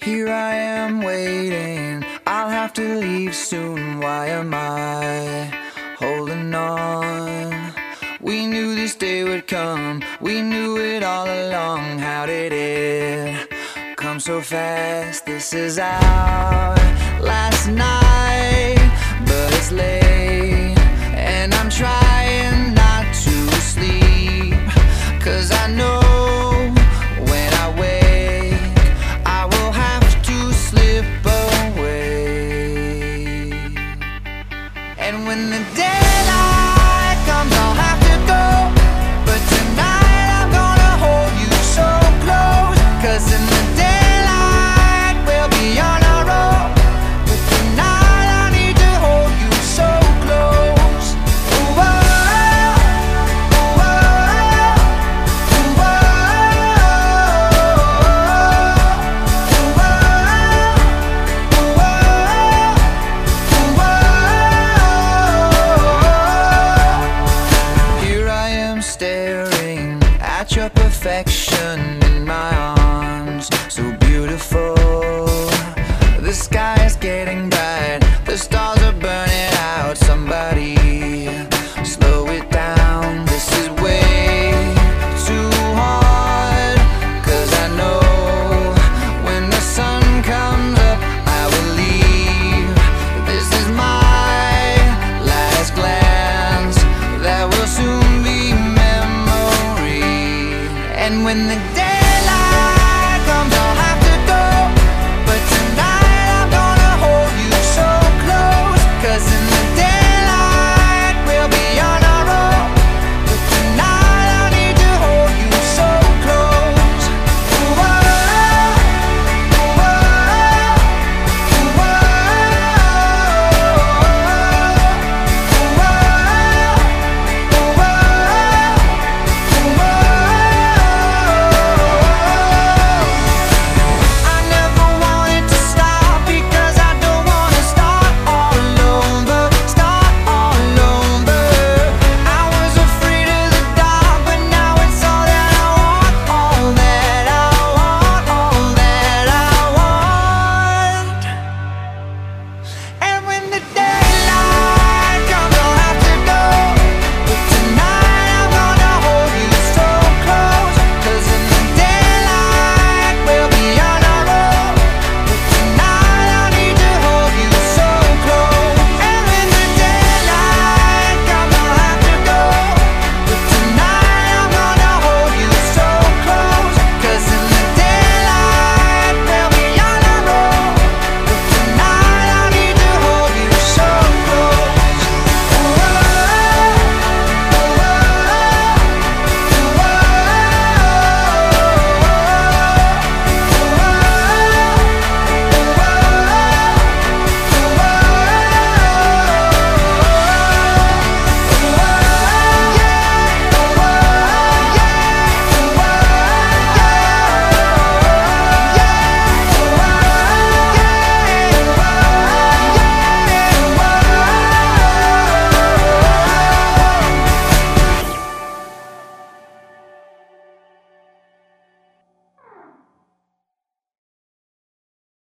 Here I am waiting, I'll have to leave soon. Why am I holding on? We knew this day would come, we knew it all along. How did it come so fast? This is our last night, but it's late, And when the daylight got your perfection in my arms. So beautiful. The sky when the